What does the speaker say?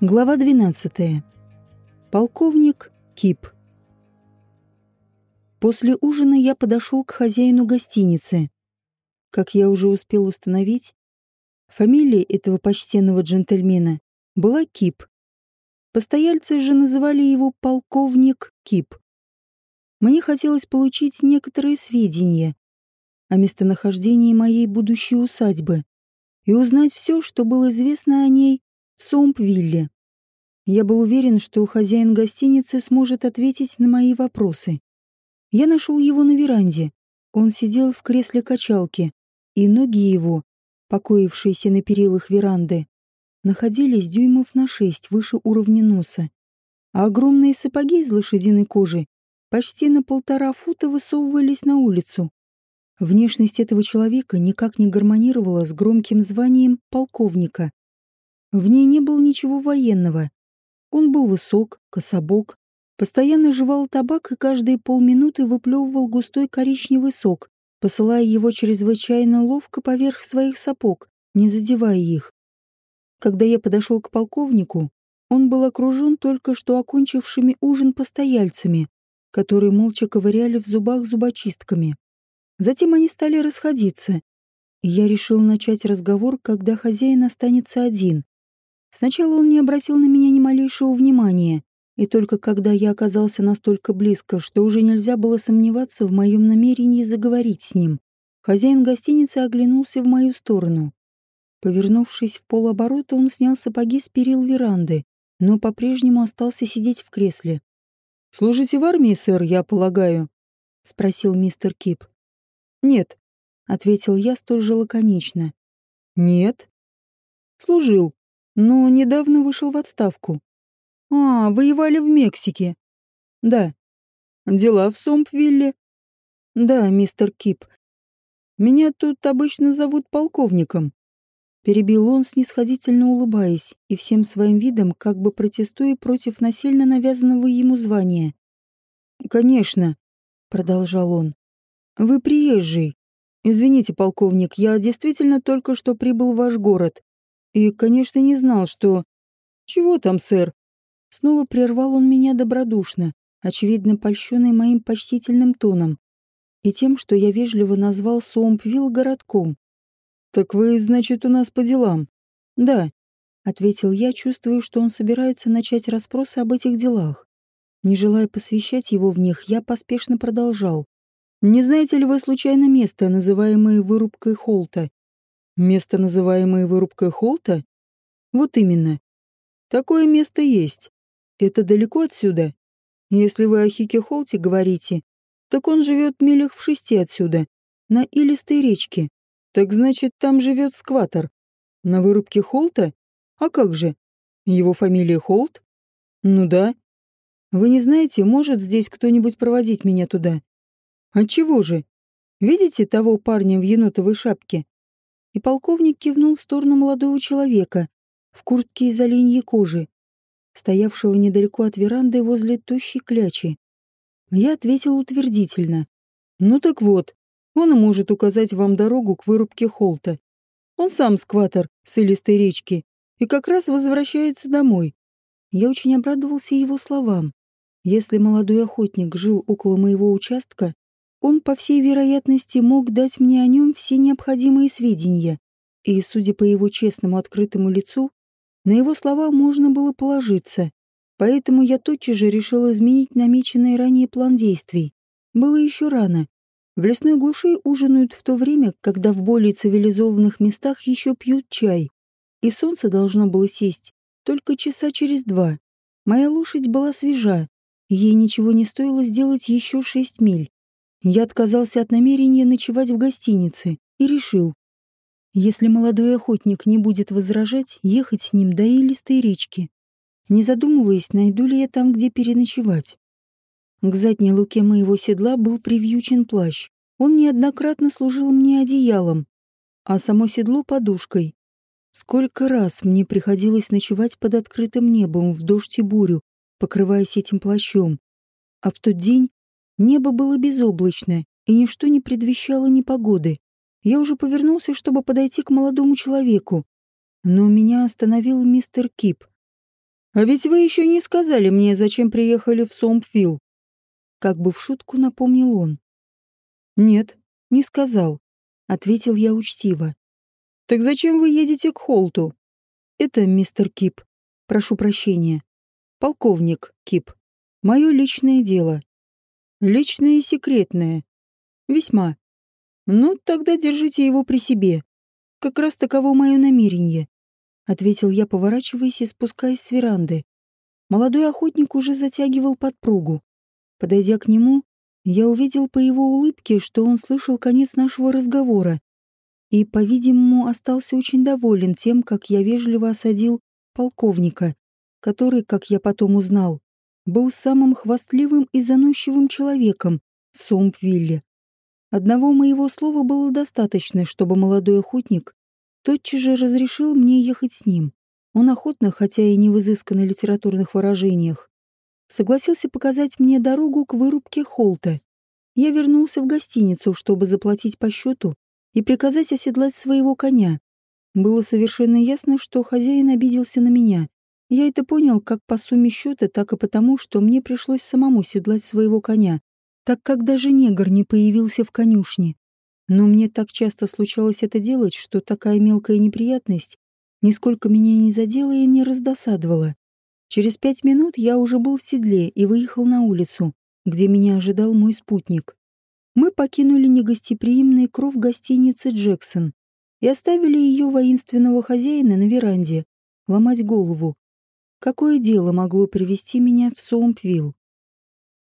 Глава 12. Полковник Кип. После ужина я подошел к хозяину гостиницы. Как я уже успел установить, фамилия этого почтенного джентльмена была Кип. Постояльцы же называли его полковник Кип. Мне хотелось получить некоторые сведения о местонахождении моей будущей усадьбы и узнать все, что было известно о ней в Сомпвилле. Я был уверен, что хозяин гостиницы сможет ответить на мои вопросы. Я нашел его на веранде. Он сидел в кресле качалки, и ноги его, покоившиеся на перилах веранды, находились дюймов на шесть выше уровня носа, а огромные сапоги из лошадиной кожи почти на полтора фута высовывались на улицу. Внешность этого человека никак не гармонировала с громким званием полковника. В ней не было ничего военного. Он был высок, кособок, постоянно жевал табак и каждые полминуты выплевывал густой коричневый сок, посылая его чрезвычайно ловко поверх своих сапог, не задевая их. Когда я подошел к полковнику, он был окружен только что окончившими ужин постояльцами, которые молча ковыряли в зубах зубочистками. Затем они стали расходиться, и я решил начать разговор, когда хозяин останется один. Сначала он не обратил на меня ни малейшего внимания, и только когда я оказался настолько близко, что уже нельзя было сомневаться в моем намерении заговорить с ним, хозяин гостиницы оглянулся в мою сторону. Повернувшись в полоборота, он снял сапоги с перил веранды, но по-прежнему остался сидеть в кресле. «Служите в армии, сэр, я полагаю?» — спросил мистер Кип. «Нет», — ответил я столь же лаконично. «Нет?» «Служил», но недавно вышел в отставку. А, воевали в Мексике. Да. Дела в Сомпвилле. Да, мистер Кип. Меня тут обычно зовут полковником. Перебил он, снисходительно улыбаясь, и всем своим видом как бы протестуя против насильно навязанного ему звания. «Конечно», — продолжал он. «Вы приезжий. Извините, полковник, я действительно только что прибыл в ваш город. И, конечно, не знал, что... «Чего там, сэр?» Снова прервал он меня добродушно, очевидно польщенный моим почтительным тоном и тем, что я вежливо назвал Сомпвилл городком. «Так вы, значит, у нас по делам?» «Да», — ответил я, чувствуя, что он собирается начать расспросы об этих делах. Не желая посвящать его в них, я поспешно продолжал. «Не знаете ли вы случайно место, называемое вырубкой Холта?» Место, называемое вырубкой Холта? Вот именно. Такое место есть. Это далеко отсюда. Если вы о Хике Холте говорите, так он живет милях в шести отсюда, на илистой речке. Так значит, там живет скватер. На вырубке Холта? А как же? Его фамилия Холт? Ну да. Вы не знаете, может здесь кто-нибудь проводить меня туда? Отчего же? Видите того парня в енотовой шапке? И полковник кивнул в сторону молодого человека в куртке из оленьей кожи, стоявшего недалеко от веранды возле тощей клячи. Я ответил утвердительно. «Ну так вот, он и может указать вам дорогу к вырубке холта. Он сам скватер с илистой речки и как раз возвращается домой». Я очень обрадовался его словам. Если молодой охотник жил около моего участка, он, по всей вероятности, мог дать мне о нем все необходимые сведения, и, судя по его честному открытому лицу, на его слова можно было положиться. Поэтому я тотчас же решил изменить намеченный ранее план действий. Было еще рано. В лесной глуши ужинают в то время, когда в более цивилизованных местах еще пьют чай. И солнце должно было сесть только часа через два. Моя лошадь была свежа. Ей ничего не стоило сделать еще шесть миль. Я отказался от намерения ночевать в гостинице и решил, если молодой охотник не будет возражать, ехать с ним до илистой речки. Не задумываясь, найду ли я там, где переночевать. К задней луке моего седла был привьючен плащ. Он неоднократно служил мне одеялом, а само седло — подушкой. Сколько раз мне приходилось ночевать под открытым небом в дождь и бурю, покрываясь этим плащом. А в тот день Небо было безоблачное, и ничто не предвещало непогоды. Я уже повернулся, чтобы подойти к молодому человеку, но меня остановил мистер Кип. «А ведь вы еще не сказали мне, зачем приехали в Сомпвилл». Как бы в шутку напомнил он. «Нет, не сказал», — ответил я учтиво. «Так зачем вы едете к Холту?» «Это мистер Кип. Прошу прощения. Полковник Кип. Мое личное дело. Личное и секретное. Весьма. Ну, тогда держите его при себе. Как раз таково мое намерение», — ответил я, поворачиваясь и спускаясь с веранды. Молодой охотник уже затягивал подпругу. Подойдя к нему, я увидел по его улыбке, что он слышал конец нашего разговора и, по-видимому, остался очень доволен тем, как я вежливо осадил полковника, который, как я потом узнал, был самым хвастливым и заносчивым человеком в Сомпвилле. Одного моего слова было достаточно, чтобы молодой охотник тотчас же разрешил мне ехать с ним. Он охотно, хотя и не в изысканно литературных выражениях, согласился показать мне дорогу к вырубке Холта. Я вернулся в гостиницу, чтобы заплатить по счету и приказать оседлать своего коня. Было совершенно ясно, что хозяин обиделся на меня. Я это понял как по сумме счета, так и потому, что мне пришлось самому седлать своего коня, так как даже негр не появился в конюшне. Но мне так часто случалось это делать, что такая мелкая неприятность нисколько меня не задела и не раздосадовала. Через пять минут я уже был в седле и выехал на улицу, где меня ожидал мой спутник. Мы покинули негостеприимный кров гостиницы «Джексон» и оставили ее воинственного хозяина на веранде, ломать голову. Какое дело могло привести меня в Соумпвилл?